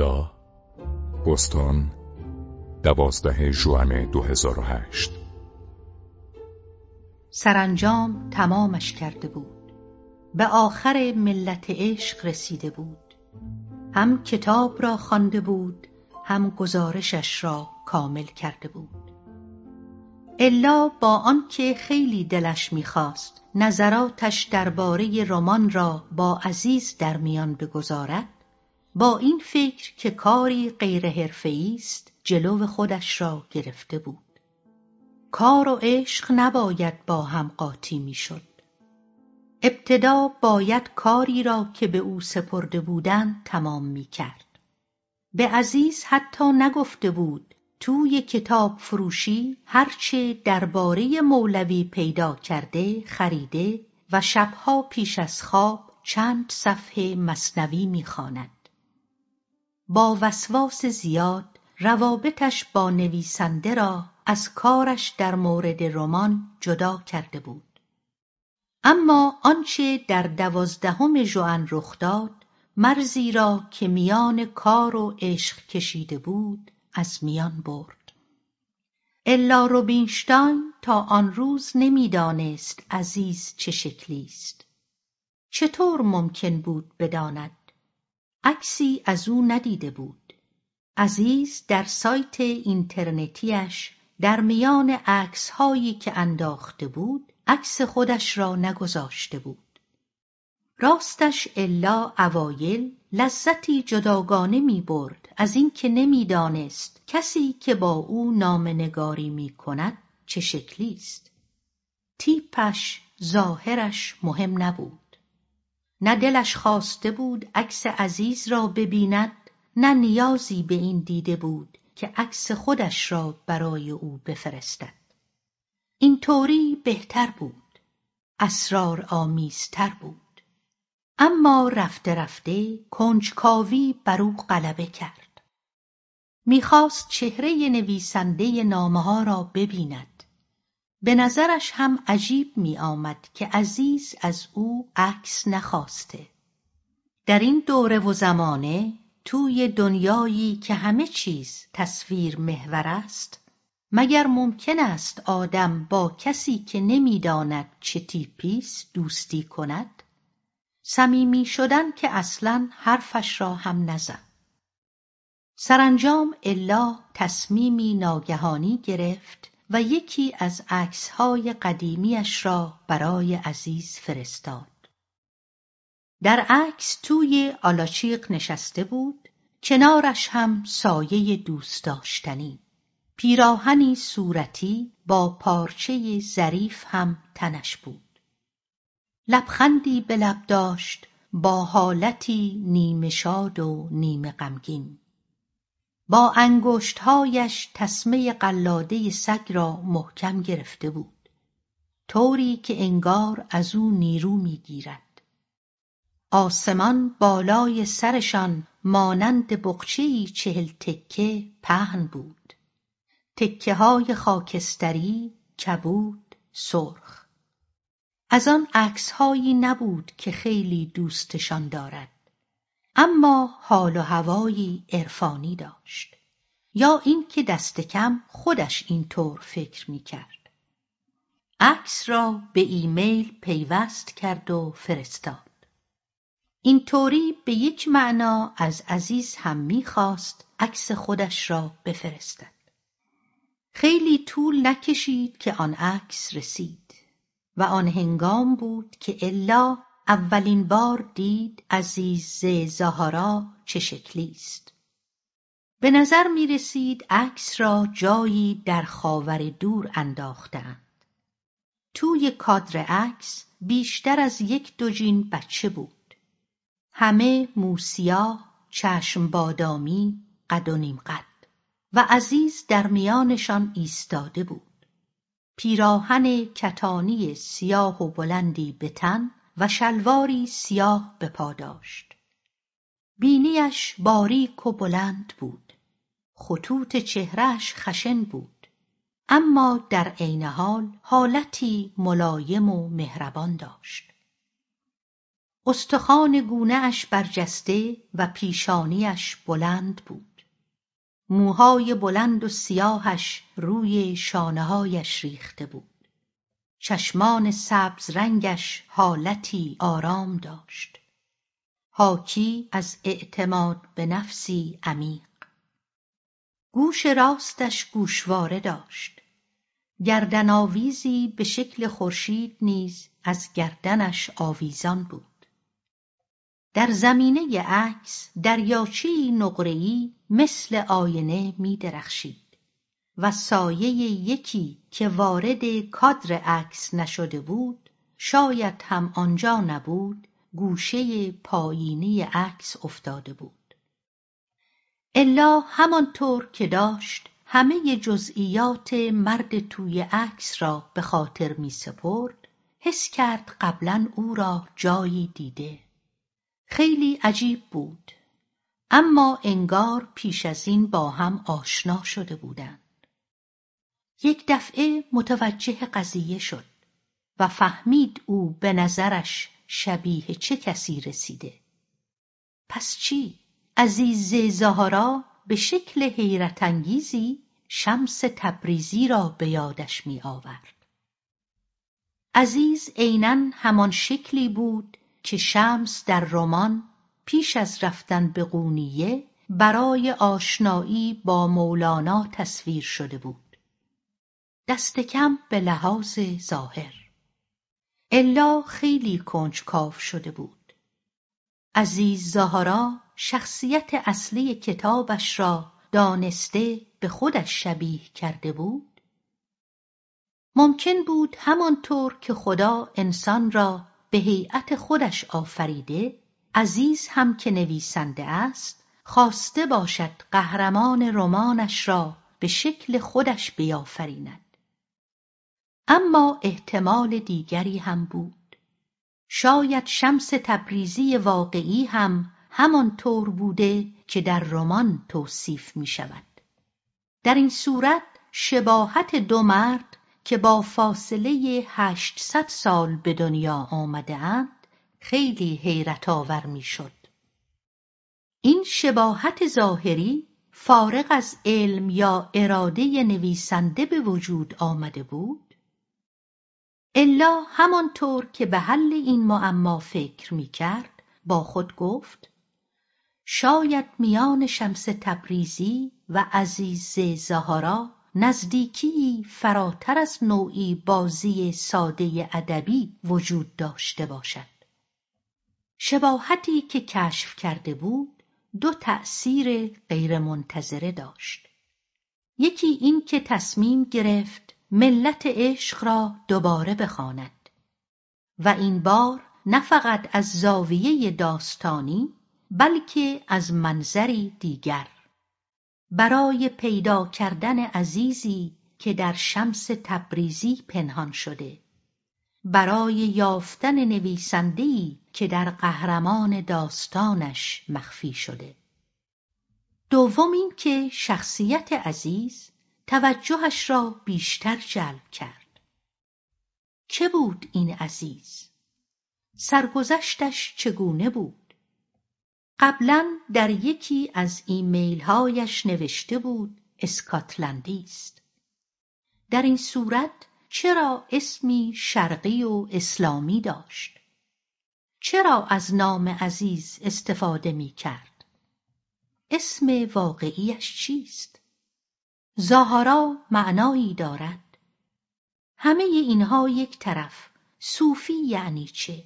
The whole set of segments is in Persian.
الا بستان دوازده جوان 2008 سرانجام تمامش کرده بود. به آخر ملت عشق رسیده بود. هم کتاب را خوانده بود هم گزارشش را کامل کرده بود. الا با آنکه خیلی دلش می‌خواست نظراتش درباره رمان را با عزیز در میان بگذارد با این فکر که کاری غیر حرفه‌ای است جلو خودش را گرفته بود. کار و عشق نباید با هم قاطی می‌شد. ابتدا باید کاری را که به او سپرده بودند تمام می‌کرد. به عزیز حتی نگفته بود توی کتاب فروشی هرچه درباره مولوی پیدا کرده خریده و شبها پیش از خواب چند صفحه مصنوی می‌خواند. با وسواس زیاد روابطش با نویسنده را از کارش در مورد رمان جدا کرده بود. اما آنچه در دوازدهم ژوئن رخ داد مرزی را که میان کار و عشق کشیده بود از میان برد. الا روبینشتاین تا آن روز نمی‌دانست عزیز چه شکلی است. چطور ممکن بود بداند؟ عکسی از او ندیده بود. عزیز در سایت اینترنتیش در میان عکسهایی که انداخته بود عکس خودش را نگذاشته بود. راستش الا اوایل لذتی جداگانه می‌برد از اینکه نمی‌دانست کسی که با او نامنگاری می‌کند چه شکلی است. تیپش ظاهرش مهم نبود. نه دلش خواسته بود عکس عزیز را ببیند نه نیازی به این دیده بود که عکس خودش را برای او بفرستد. این طوری بهتر بود اسرار آمیزتر بود. اما رفته رفته کنجکاوی بر او غلبه کرد. می‌خواست چهره نویسنده نامه ها را ببیند. به نظرش هم عجیب میآمد که عزیز از او عکس نخواسته. در این دوره و زمانه توی دنیایی که همه چیز تصویر محور است مگر ممکن است آدم با کسی که نمی‌داند چه تیپی است دوستی کند؟ صمیمی شدن که اصلا حرفش را هم نزد. سرانجام الا تصمیمی ناگهانی گرفت و یکی از عکسهای قدیمیش را برای عزیز فرستاد. در عکس توی آلاچیق نشسته بود کنارش هم سایه دوست داشتنی. پیراهنی صورتی با پارچه ظریف هم تنش بود. لبخندی به لب داشت با حالتی نیمه شاد و نیمه غمگین با انگشتهایش تسمه قلاده سگ را محکم گرفته بود. طوری که انگار از او نیرو می‌گیرد. آسمان بالای سرشان مانند بقچهای چهل تکه پهن بود. تکه های خاکستری کبود سرخ. از آن عکسهایی نبود که خیلی دوستشان دارد. اما حال و هوایی عرفانی داشت. یا اینکه دست کم خودش اینطور فکر می‌کرد. عکس را به ایمیل پیوست کرد و فرستاد. اینطوری به یک معنا از عزیز هم می‌خواست عکس خودش را بفرستد. خیلی طول نکشید که آن عکس رسید و آن هنگام بود که الا اولین بار دید عزیز زهارا چه شکلی است. به نظر می رسید عکس را جایی در خاور دور انداختند. توی کادر عکس بیشتر از یک دوجین بچه بود. همه موسیاه چشم بادامی قد و نیم قد و عزیز در میانشان ایستاده بود. پیراهن کتانی سیاه و بلندی به تن و شلواری سیاه به پا داشت. بینیش باریک و بلند بود. خطوط چهرهش خشن بود. اما در عین حال حالتی ملایم و مهربان داشت. استخوان گونه اش برجسته و پیشانیش بلند بود. موهای بلند و سیاهش روی شانههایش ریخته بود. چشمان سبز رنگش حالتی آرام داشت. حاکی از اعتماد به نفسی عمیق. گوش راستش گوشواره داشت. گردن آویزی به شکل خورشید نیز از گردنش آویزان بود. در زمینه عکس دریاچهای نقرهای مثل آینه می درخشید و سایه یکی که وارد کادر عکس نشده بود شاید هم آنجا نبود گوشه پایینی عکس افتاده بود. الا همانطور که داشت همه جزئیات مرد توی عکس را به خاطر می سپرد حس کرد قبلا او را جایی دیده. خیلی عجیب بود. اما انگار پیش از این با هم آشنا شده بودند. یک دفعه متوجه قضیه شد و فهمید او به نظرش شبیه چه کسی رسیده. پس چی؟ عزیز زهرا به شکل حیرت انگیزی شمس تبریزی را به یادش می آورد عزیز عینا همان شکلی بود که شمس در رمان پیش از رفتن به قونیه برای آشنایی با مولانا تصویر شده بود. دست کم به لحاظ ظاهر. الا خیلی کنجکاو شده بود. عزیز زهرا شخصیت اصلی کتابش را دانسته به خودش شبیه کرده بود. ممکن بود همانطور که خدا انسان را به هیئت خودش آفریده عزیز هم که نویسنده است خواسته باشد قهرمان رمانش را به شکل خودش بیافریند. اما احتمال دیگری هم بود. شاید شمس تبریزی واقعی هم همانطور بوده که در رمان توصیف می شود. در این صورت شباهت دو مرد که با فاصله هشتصد سال به دنیا اند خیلی حیرت آور می‌شد این شباهت ظاهری فارغ از علم یا اراده نویسنده به وجود آمده بود؟ الا همانطور که به حل این معما فکر می‌کرد با خود گفت شاید میان شمس تبریزی و عزیز زهرا نزدیکی فراتر از نوعی بازی ساده ادبی وجود داشته باشد. شباهتی که کشف کرده بود دو تأثیر غیرمنتظره داشت. یکی این که تصمیم گرفت ملت عشق را دوباره بخواند. و این بار نه فقط از زاویه داستانی بلکه از منظری دیگر. برای پیدا کردن عزیزی که در شمس تبریزی پنهان شده. برای یافتن نویسندهای که در قهرمان داستانش مخفی شده. دوم اینکه شخصیت عزیز توجهش را بیشتر جلب کرد. که بود این عزیز؟ سرگذشتش چگونه بود؟ قبلا در یکی از ایمیلهایش نوشته بود اسکاتلندی است. در این صورت چرا اسمی شرقی و اسلامی داشت؟ چرا از نام عزیز استفاده می کرد اسم واقعیش چیست؟ زاهارا معنایی دارد. همه اینها یک طرف صوفی یعنی چه؟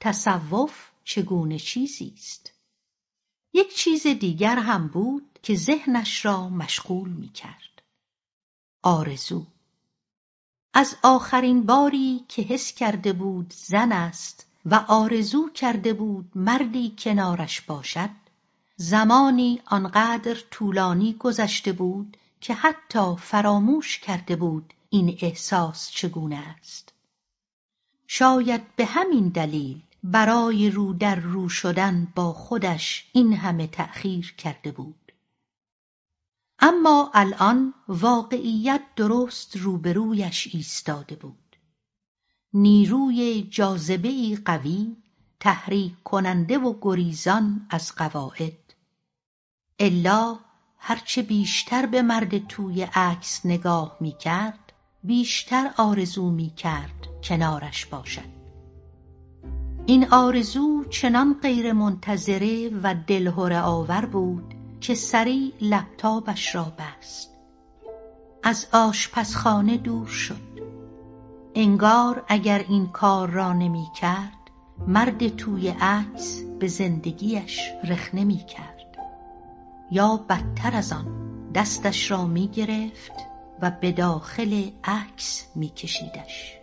تصوف چگونه چیزی است؟ یک چیز دیگر هم بود که ذهنش را مشغول می کرد آرزو. از آخرین باری که حس کرده بود زن است و آرزو کرده بود مردی کنارش باشد زمانی آنقدر طولانی گذشته بود که حتی فراموش کرده بود این احساس چگونه است. شاید به همین دلیل برای رو در رو شدن با خودش این همه تأخیر کرده بود. اما الان واقعیت درست روبرویش ایستاده بود. نیروی جاذبهای قوی تحریک کننده و گریزان از قواعد. الا هرچه بیشتر به مرد توی عکس نگاه می کرد بیشتر آرزو می کرد کنارش باشد. این آرزو چنان غیر منتظره و دلهره آور بود که سریع لپتاپش را بست. از آشپزخانه دور شد. انگار اگر این کار را نمی کرد مرد توی عکس به زندگیش رخنه می کرد یا بدتر از آن دستش را می گرفت و به داخل عکس می کشیدش